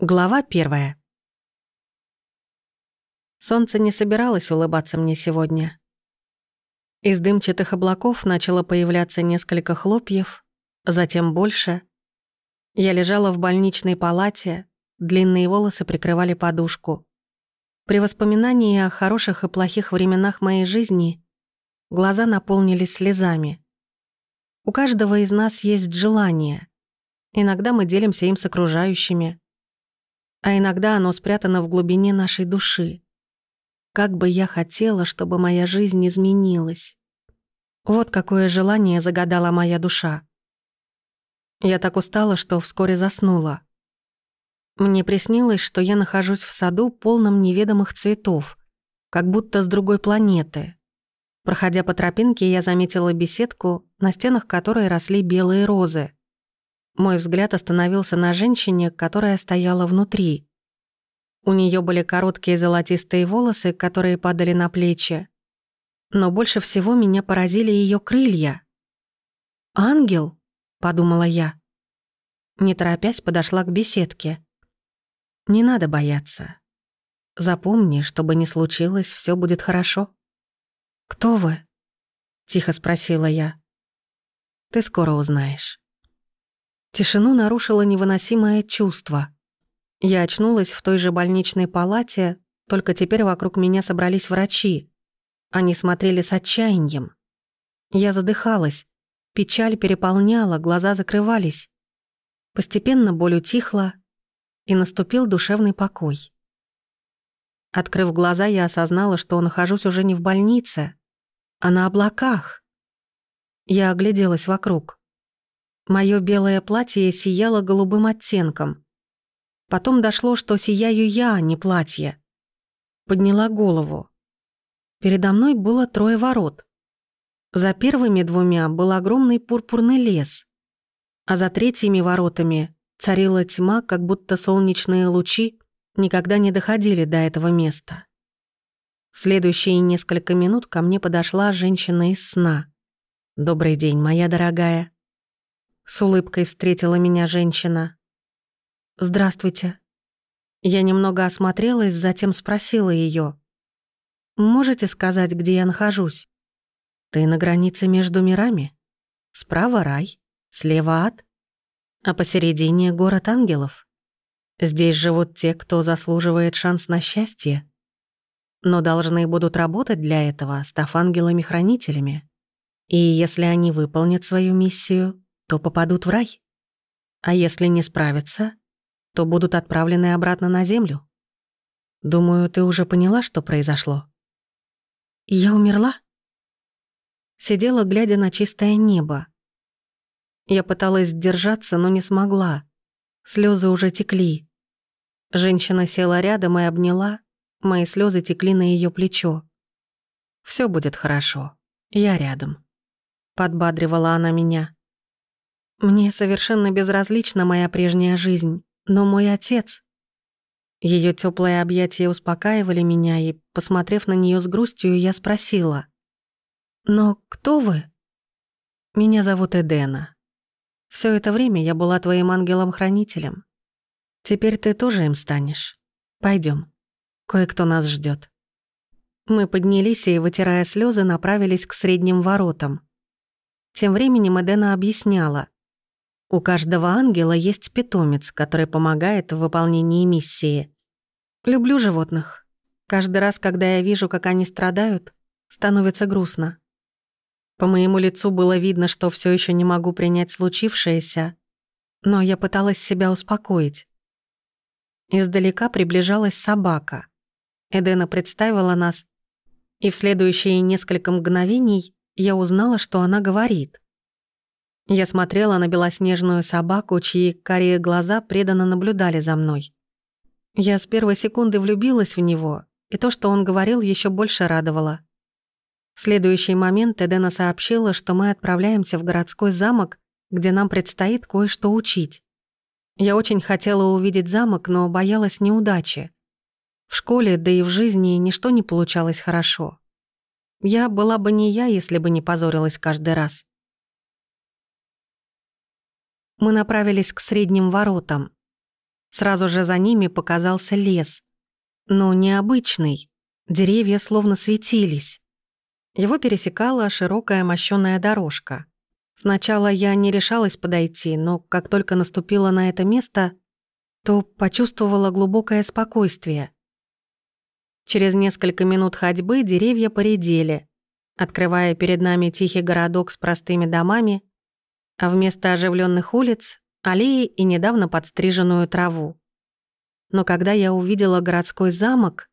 Глава первая. Солнце не собиралось улыбаться мне сегодня. Из дымчатых облаков начало появляться несколько хлопьев, затем больше. Я лежала в больничной палате, длинные волосы прикрывали подушку. При воспоминании о хороших и плохих временах моей жизни глаза наполнились слезами. У каждого из нас есть желание. Иногда мы делимся им с окружающими — а иногда оно спрятано в глубине нашей души. Как бы я хотела, чтобы моя жизнь изменилась. Вот какое желание загадала моя душа. Я так устала, что вскоре заснула. Мне приснилось, что я нахожусь в саду, полном неведомых цветов, как будто с другой планеты. Проходя по тропинке, я заметила беседку, на стенах которой росли белые розы. Мой взгляд остановился на женщине, которая стояла внутри. У нее были короткие золотистые волосы, которые падали на плечи. Но больше всего меня поразили ее крылья. «Ангел?» — подумала я. Не торопясь, подошла к беседке. «Не надо бояться. Запомни, что бы ни случилось, все будет хорошо». «Кто вы?» — тихо спросила я. «Ты скоро узнаешь». Тишину нарушило невыносимое чувство. Я очнулась в той же больничной палате, только теперь вокруг меня собрались врачи. Они смотрели с отчаянием. Я задыхалась, печаль переполняла, глаза закрывались. Постепенно боль утихла, и наступил душевный покой. Открыв глаза, я осознала, что нахожусь уже не в больнице, а на облаках. Я огляделась вокруг. Моё белое платье сияло голубым оттенком. Потом дошло, что сияю я, а не платье. Подняла голову. Передо мной было трое ворот. За первыми двумя был огромный пурпурный лес, а за третьими воротами царила тьма, как будто солнечные лучи никогда не доходили до этого места. В следующие несколько минут ко мне подошла женщина из сна. «Добрый день, моя дорогая», с улыбкой встретила меня женщина. «Здравствуйте». Я немного осмотрелась, затем спросила ее: «Можете сказать, где я нахожусь?» «Ты на границе между мирами. Справа рай, слева ад, а посередине город ангелов. Здесь живут те, кто заслуживает шанс на счастье, но должны будут работать для этого, став ангелами-хранителями. И если они выполнят свою миссию, то попадут в рай. А если не справятся, то будут отправлены обратно на землю. Думаю, ты уже поняла, что произошло. Я умерла? Сидела, глядя на чистое небо. Я пыталась сдержаться, но не смогла. Слезы уже текли. Женщина села рядом и обняла. Мои слезы текли на ее плечо. Все будет хорошо. Я рядом. Подбадривала она меня. Мне совершенно безразлична моя прежняя жизнь, но мой отец... Ее теплые объятия успокаивали меня, и, посмотрев на нее с грустью, я спросила. «Но кто вы?» «Меня зовут Эдена. Все это время я была твоим ангелом-хранителем. Теперь ты тоже им станешь. Пойдем. Кое-кто нас ждет. Мы поднялись и, вытирая слезы, направились к средним воротам. Тем временем Эдена объясняла. У каждого ангела есть питомец, который помогает в выполнении миссии. Люблю животных. Каждый раз, когда я вижу, как они страдают, становится грустно. По моему лицу было видно, что все еще не могу принять случившееся, но я пыталась себя успокоить. Издалека приближалась собака. Эдена представила нас, и в следующие несколько мгновений я узнала, что она говорит. Я смотрела на белоснежную собаку, чьи карие глаза преданно наблюдали за мной. Я с первой секунды влюбилась в него, и то, что он говорил, еще больше радовало. В следующий момент Эдена сообщила, что мы отправляемся в городской замок, где нам предстоит кое-что учить. Я очень хотела увидеть замок, но боялась неудачи. В школе, да и в жизни ничто не получалось хорошо. Я была бы не я, если бы не позорилась каждый раз. Мы направились к средним воротам. Сразу же за ними показался лес. Но необычный. Деревья словно светились. Его пересекала широкая мощёная дорожка. Сначала я не решалась подойти, но как только наступила на это место, то почувствовала глубокое спокойствие. Через несколько минут ходьбы деревья поредели, открывая перед нами тихий городок с простыми домами, а вместо оживленных улиц — аллеи и недавно подстриженную траву. Но когда я увидела городской замок,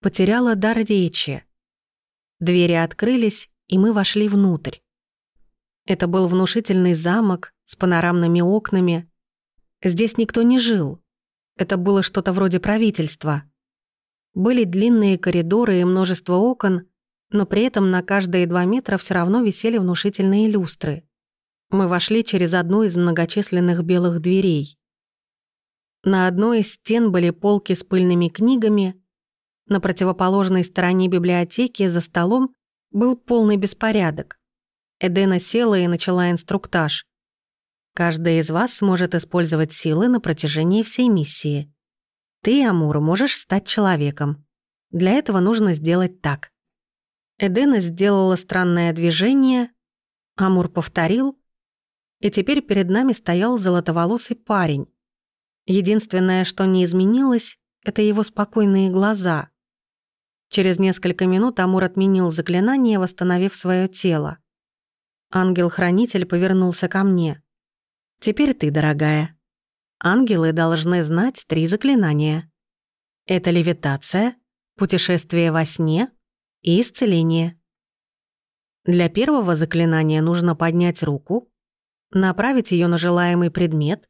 потеряла дар речи. Двери открылись, и мы вошли внутрь. Это был внушительный замок с панорамными окнами. Здесь никто не жил. Это было что-то вроде правительства. Были длинные коридоры и множество окон, но при этом на каждые два метра все равно висели внушительные люстры. Мы вошли через одну из многочисленных белых дверей. На одной из стен были полки с пыльными книгами, на противоположной стороне библиотеки за столом был полный беспорядок. Эдена села и начала инструктаж. Каждый из вас сможет использовать силы на протяжении всей миссии. Ты, Амур, можешь стать человеком. Для этого нужно сделать так. Эдена сделала странное движение, Амур повторил, и теперь перед нами стоял золотоволосый парень. Единственное, что не изменилось, это его спокойные глаза. Через несколько минут Амур отменил заклинание, восстановив свое тело. Ангел-хранитель повернулся ко мне. «Теперь ты, дорогая. Ангелы должны знать три заклинания. Это левитация, путешествие во сне и исцеление. Для первого заклинания нужно поднять руку, направить ее на желаемый предмет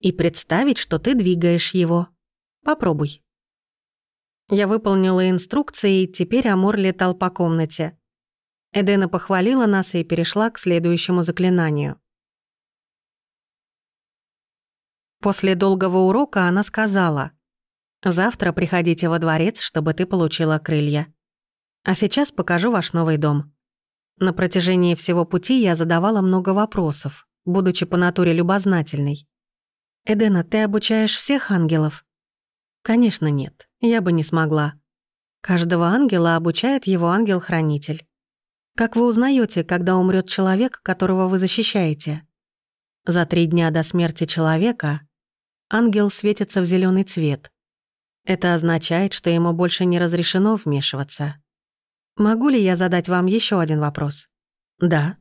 и представить, что ты двигаешь его. Попробуй». Я выполнила инструкции, и теперь Амор летал по комнате. Эдена похвалила нас и перешла к следующему заклинанию. После долгого урока она сказала, «Завтра приходите во дворец, чтобы ты получила крылья. А сейчас покажу ваш новый дом». На протяжении всего пути я задавала много вопросов, будучи по натуре любознательной. «Эдена, ты обучаешь всех ангелов?» «Конечно нет, я бы не смогла. Каждого ангела обучает его ангел-хранитель. Как вы узнаете, когда умрет человек, которого вы защищаете? За три дня до смерти человека ангел светится в зеленый цвет. Это означает, что ему больше не разрешено вмешиваться. Могу ли я задать вам еще один вопрос? Да.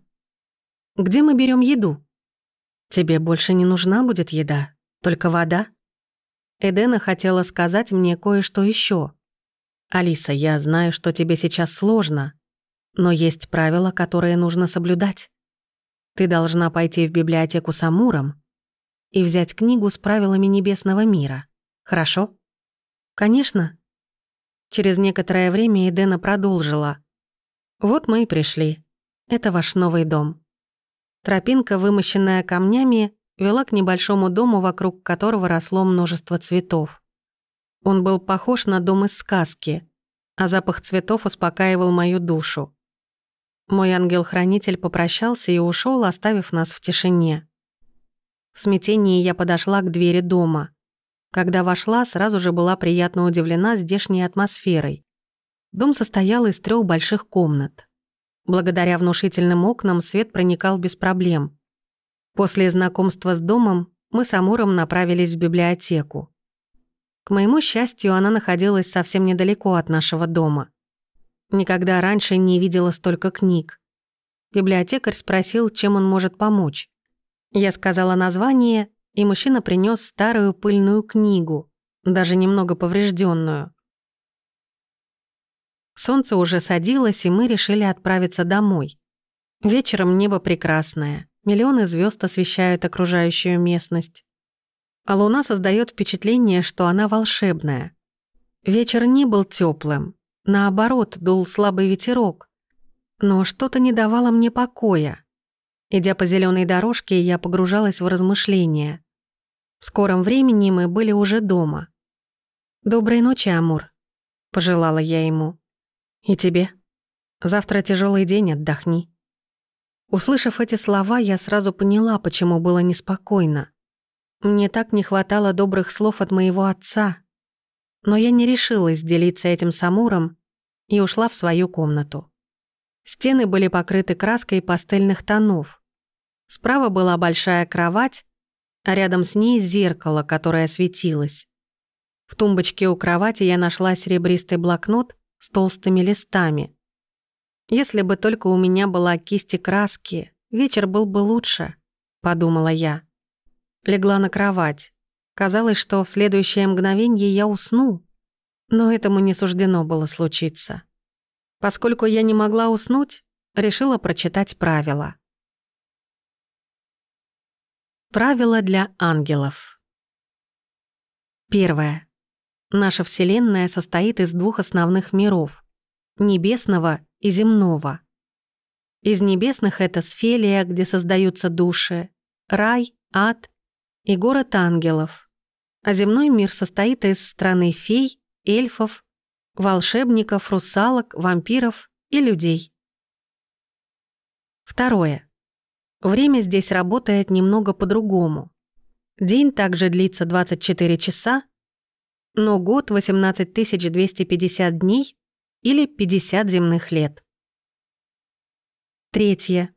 Где мы берем еду? Тебе больше не нужна будет еда, только вода. Эдена хотела сказать мне кое-что еще. Алиса, я знаю, что тебе сейчас сложно, но есть правила, которые нужно соблюдать. Ты должна пойти в библиотеку с Амуром и взять книгу с правилами небесного мира. Хорошо? Конечно. Через некоторое время Эдена продолжила. Вот мы и пришли. Это ваш новый дом. Тропинка, вымощенная камнями, вела к небольшому дому, вокруг которого росло множество цветов. Он был похож на дом из сказки, а запах цветов успокаивал мою душу. Мой ангел-хранитель попрощался и ушел, оставив нас в тишине. В смятении я подошла к двери дома. Когда вошла, сразу же была приятно удивлена здешней атмосферой. Дом состоял из трех больших комнат. Благодаря внушительным окнам свет проникал без проблем. После знакомства с домом мы с Амуром направились в библиотеку. К моему счастью, она находилась совсем недалеко от нашего дома. Никогда раньше не видела столько книг. Библиотекарь спросил, чем он может помочь. Я сказала название, и мужчина принес старую пыльную книгу, даже немного поврежденную. Солнце уже садилось, и мы решили отправиться домой. Вечером небо прекрасное, миллионы звезд освещают окружающую местность. А луна создает впечатление, что она волшебная. Вечер не был теплым, Наоборот, дул слабый ветерок. Но что-то не давало мне покоя. Идя по зеленой дорожке, я погружалась в размышления. В скором времени мы были уже дома. «Доброй ночи, Амур», — пожелала я ему. «И тебе. Завтра тяжелый день, отдохни». Услышав эти слова, я сразу поняла, почему было неспокойно. Мне так не хватало добрых слов от моего отца. Но я не решилась делиться этим с Амуром и ушла в свою комнату. Стены были покрыты краской пастельных тонов. Справа была большая кровать, а рядом с ней зеркало, которое светилось. В тумбочке у кровати я нашла серебристый блокнот с толстыми листами. Если бы только у меня была кисть и краски, вечер был бы лучше, подумала я. Легла на кровать. Казалось, что в следующее мгновенье я усну, но этому не суждено было случиться. Поскольку я не могла уснуть, решила прочитать правила. Правила для ангелов. Первое. Наша Вселенная состоит из двух основных миров — небесного и земного. Из небесных это сфелия, где создаются души, рай, ад и город ангелов. А земной мир состоит из страны фей, эльфов, волшебников, русалок, вампиров и людей. Второе. Время здесь работает немного по-другому. День также длится 24 часа, но год 18 250 дней или 50 земных лет. Третье.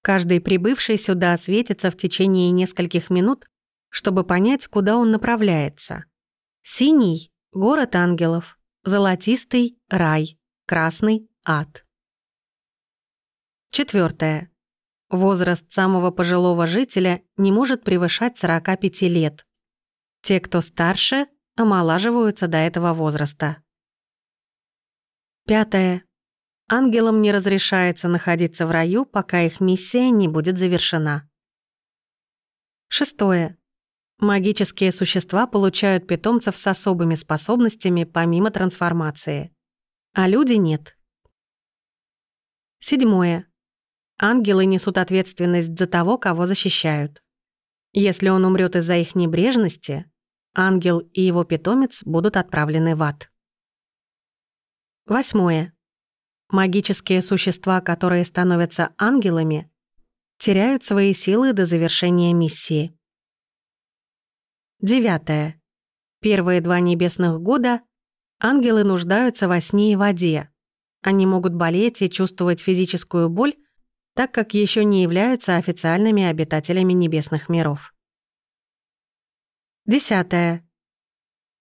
Каждый прибывший сюда светится в течение нескольких минут, чтобы понять, куда он направляется. Синий — город ангелов, золотистый — рай, красный — ад. Четвертое. Возраст самого пожилого жителя не может превышать 45 лет. Те, кто старше, омолаживаются до этого возраста. Пятое. Ангелам не разрешается находиться в раю, пока их миссия не будет завершена. Шестое. Магические существа получают питомцев с особыми способностями помимо трансформации. А люди нет. Седьмое. Ангелы несут ответственность за того, кого защищают. Если он умрет из-за их небрежности, ангел и его питомец будут отправлены в ад. Восьмое. Магические существа, которые становятся ангелами, теряют свои силы до завершения миссии. Девятое. Первые два небесных года ангелы нуждаются во сне и воде. Они могут болеть и чувствовать физическую боль, так как еще не являются официальными обитателями небесных миров. Десятое.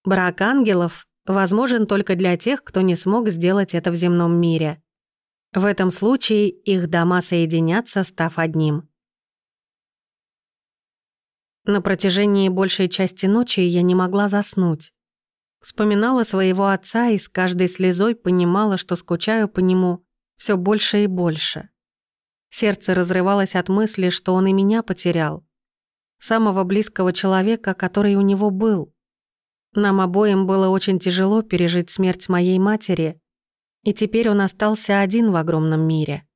Брак ангелов возможен только для тех, кто не смог сделать это в земном мире. В этом случае их дома соединятся, став одним. На протяжении большей части ночи я не могла заснуть. Вспоминала своего отца и с каждой слезой понимала, что скучаю по нему все больше и больше. Сердце разрывалось от мысли, что он и меня потерял. Самого близкого человека, который у него был. Нам обоим было очень тяжело пережить смерть моей матери, и теперь он остался один в огромном мире.